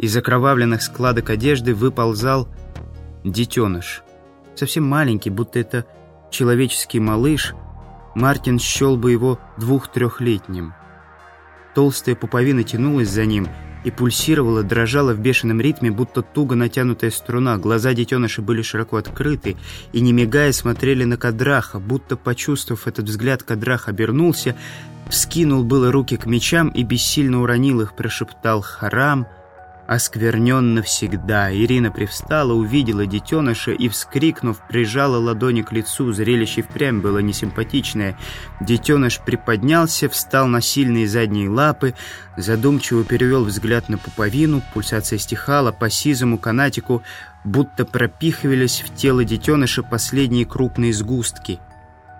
Из окровавленных складок одежды выползал детеныш. Совсем маленький, будто это человеческий малыш. Мартин счел бы его двух-трехлетним. Толстая пуповина тянулась за ним и пульсировала, дрожала в бешеном ритме, будто туго натянутая струна. Глаза детеныша были широко открыты и, не мигая, смотрели на Кадраха, будто, почувствовав этот взгляд, Кадрах обернулся, вскинул было руки к мечам и бессильно уронил их, прошептал «Харам!» Осквернен навсегда. Ирина привстала, увидела детеныша и, вскрикнув, прижала ладони к лицу. Зрелище впрямь было несимпатичное. Детеныш приподнялся, встал на сильные задние лапы, задумчиво перевел взгляд на пуповину, пульсация стихала, по сизому канатику будто пропихивались в тело детеныша последние крупные сгустки.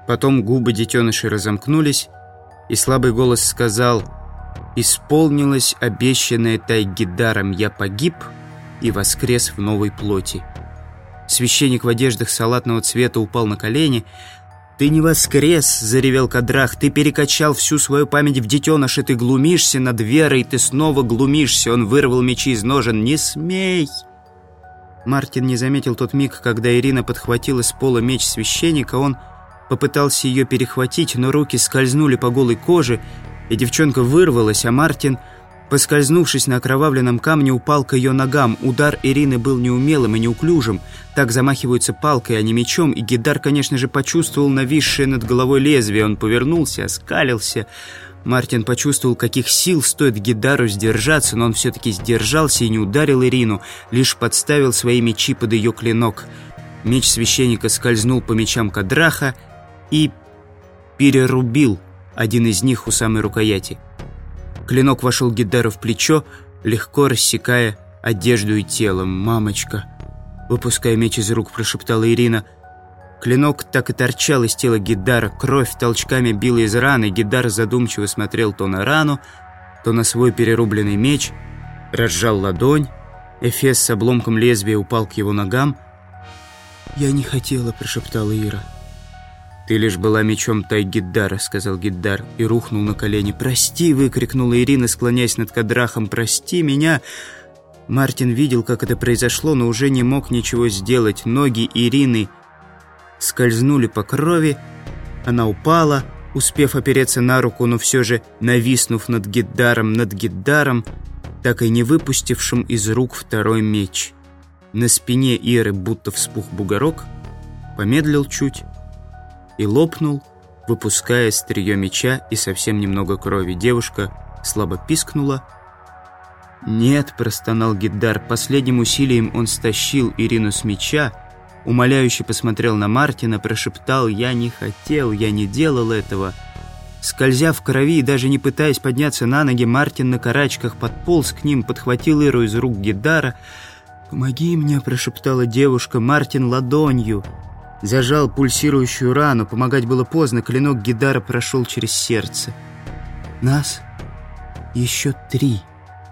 Потом губы детеныша разомкнулись, и слабый голос сказал Исполнилось обещанное Тайгидаром «Я погиб» и воскрес в новой плоти. Священник в одеждах салатного цвета упал на колени. «Ты не воскрес!» — заревел Кадрах. «Ты перекачал всю свою память в детеныше, ты глумишься над верой, ты снова глумишься!» Он вырвал мечи из ножен. «Не смей!» Мартин не заметил тот миг, когда Ирина подхватила с пола меч священника. Он попытался ее перехватить, но руки скользнули по голой коже, и девчонка вырвалась, а Мартин, поскользнувшись на окровавленном камне, упал к ее ногам. Удар Ирины был неумелым и неуклюжим. Так замахиваются палкой, а не мечом, и Гидар, конечно же, почувствовал нависшее над головой лезвие. Он повернулся, оскалился. Мартин почувствовал, каких сил стоит Гидару сдержаться, но он все-таки сдержался и не ударил Ирину, лишь подставил свои мечи под ее клинок. Меч священника скользнул по мечам Кадраха и перерубил один из них у самой рукояти. Клинок вошел Гиддару в плечо, легко рассекая одежду и тело. «Мамочка!» Выпуская меч из рук, прошептала Ирина. Клинок так и торчал из тела Гиддара. Кровь толчками била из раны. Гиддар задумчиво смотрел то на рану, то на свой перерубленный меч. Разжал ладонь. Эфес с обломком лезвия упал к его ногам. «Я не хотела», — прошептала Ира. «Ты лишь была мечом Тайгиддара», — сказал Гиддар и рухнул на колени. «Прости!» — выкрикнула Ирина, склоняясь над Кадрахом. «Прости меня!» Мартин видел, как это произошло, но уже не мог ничего сделать. Ноги Ирины скользнули по крови. Она упала, успев опереться на руку, но все же нависнув над Гиддаром, над Гиддаром, так и не выпустившим из рук второй меч. На спине Иры будто вспух бугорок, помедлил чуть и лопнул, выпуская острие меча и совсем немного крови. Девушка слабо пискнула. «Нет», — простонал Гиддар, последним усилием он стащил Ирину с меча, умоляюще посмотрел на Мартина, прошептал «Я не хотел, я не делал этого». Скользя в крови и даже не пытаясь подняться на ноги, Мартин на карачках подполз к ним, подхватил Иру из рук Гиддара. «Помоги мне», — прошептала девушка, Мартин ладонью. Зажал пульсирующую рану, помогать было поздно, клинок Гидара прошел через сердце. «Нас еще три»,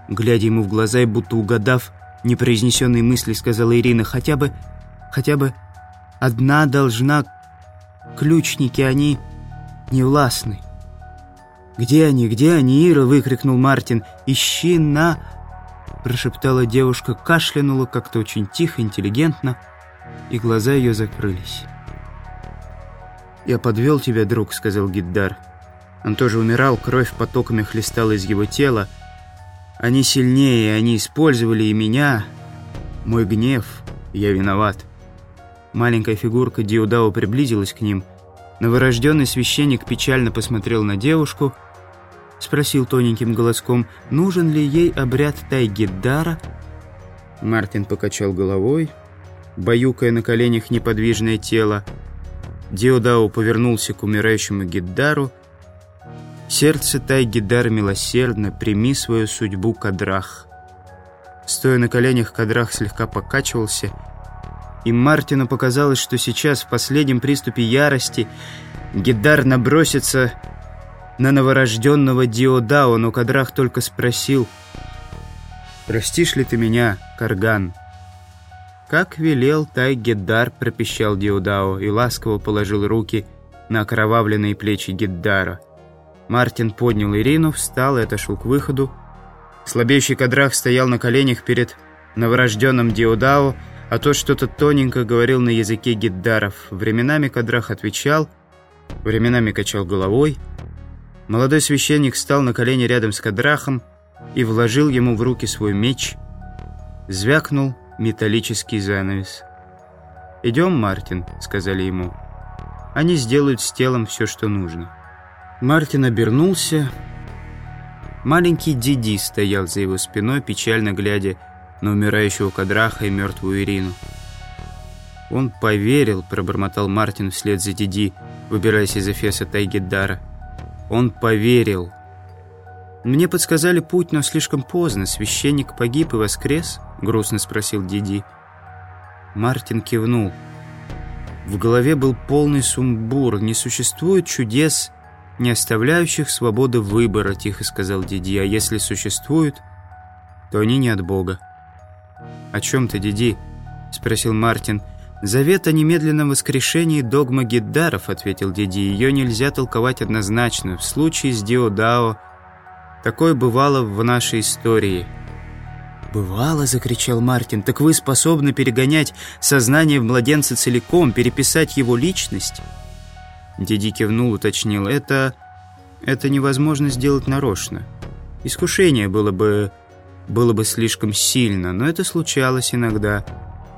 глядя ему в глаза и будто угадав непроизнесенные мысли, сказала Ирина, «хотя бы, хотя бы одна должна... Ключники, они не властны». «Где они? Где они, Ира?» — выкрикнул Мартин. «Ищи на...» — прошептала девушка, кашлянула как-то очень тихо, интеллигентно и глаза ее закрылись. «Я подвел тебя, друг», — сказал Гиддар. Он тоже умирал, кровь потоками хлестала из его тела. Они сильнее, они использовали и меня. Мой гнев, я виноват. Маленькая фигурка Диудао приблизилась к ним. Новорожденный священник печально посмотрел на девушку, спросил тоненьким голоском, нужен ли ей обряд Тайгиддара. Мартин покачал головой, баюкая на коленях неподвижное тело. Диодао повернулся к умирающему Гиддару. «Сердце Тай Гиддар милосердно, прими свою судьбу, Кадрах». Стоя на коленях, Кадрах слегка покачивался, и Мартину показалось, что сейчас, в последнем приступе ярости, Гиддар набросится на новорожденного Диодао, но Кадрах только спросил «Простишь ли ты меня, Карган?» «Как велел Тай-Геддар», — пропищал Диудао и ласково положил руки на окровавленные плечи Геддара. Мартин поднял Ирину, встал и отошел к выходу. Слабеющий кадрах стоял на коленях перед новорожденным Диодао, а тот что-то тоненько говорил на языке гиддаров. Временами кадрах отвечал, временами качал головой. Молодой священник встал на колени рядом с кадрахом и вложил ему в руки свой меч. Звякнул металлический занавес. «Идем, Мартин», — сказали ему. «Они сделают с телом все, что нужно». Мартин обернулся. Маленький Диди стоял за его спиной, печально глядя на умирающего Кадраха и мертвую Ирину. «Он поверил», — пробормотал Мартин вслед за Диди, выбираясь из Эфеса Тайгиддара. «Он поверил». «Мне подсказали путь, но слишком поздно. Священник погиб и воскрес?» — грустно спросил Диди. Мартин кивнул. В голове был полный сумбур. «Не существует чудес, не оставляющих свободы выбора», — тихо сказал Диди. «А если существуют, то они не от Бога». «О чем ты, Диди?» — спросил Мартин. «Завет о немедленном воскрешении догма Гиддаров», — ответил Диди. «Ее нельзя толковать однозначно. В случае с Диодао такое бывало в нашей истории». «Бывало», — закричал Мартин, — «так вы способны перегонять сознание в младенца целиком, переписать его личность?» Диди кивнул, уточнил. «Это... это невозможно сделать нарочно. Искушение было бы было бы слишком сильно, но это случалось иногда.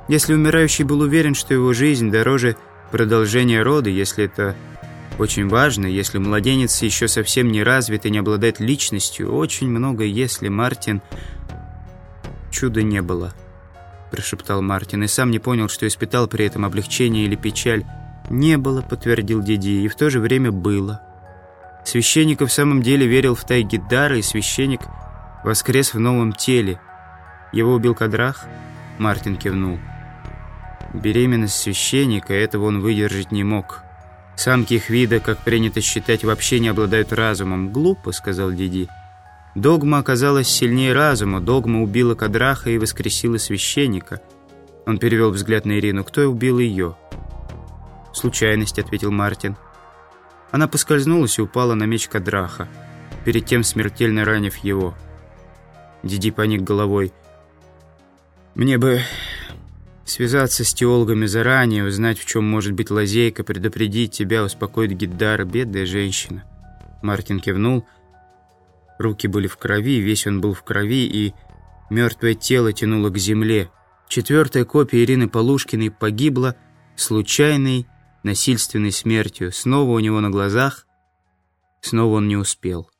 Если умирающий был уверен, что его жизнь дороже продолжения рода, если это очень важно, если младенец еще совсем не развит и не обладает личностью, очень много «если», Мартин... Чуда не было, прошептал Мартин, и сам не понял, что испытал при этом облегчение или печаль. «Не было», — подтвердил Диди, — «и в то же время было». Священник в самом деле верил в Тайгидара, и священник воскрес в новом теле. Его убил Кадрах?» Мартин кивнул. Беременность священника, этого он выдержать не мог. Самки их вида, как принято считать, вообще не обладают разумом. «Глупо», — сказал Диди. Догма оказалась сильнее разума. Догма убила Кадраха и воскресила священника. Он перевел взгляд на Ирину. «Кто убил ее?» «Случайность», — ответил Мартин. Она поскользнулась и упала на меч Кадраха, перед тем смертельно ранив его. Диди поник головой. «Мне бы связаться с теологами заранее, узнать, в чем может быть лазейка, предупредить тебя, успокоить Гиддара, бедная женщина». Мартин кивнул. Руки были в крови, весь он был в крови, и мертвое тело тянуло к земле. Четвертая копия Ирины Полушкиной погибла случайной, насильственной смертью. Снова у него на глазах, снова он не успел.